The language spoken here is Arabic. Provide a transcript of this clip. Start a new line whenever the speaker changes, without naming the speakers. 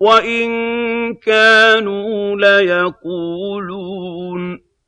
وَإِن كَانُوا لَيَقُولُونَ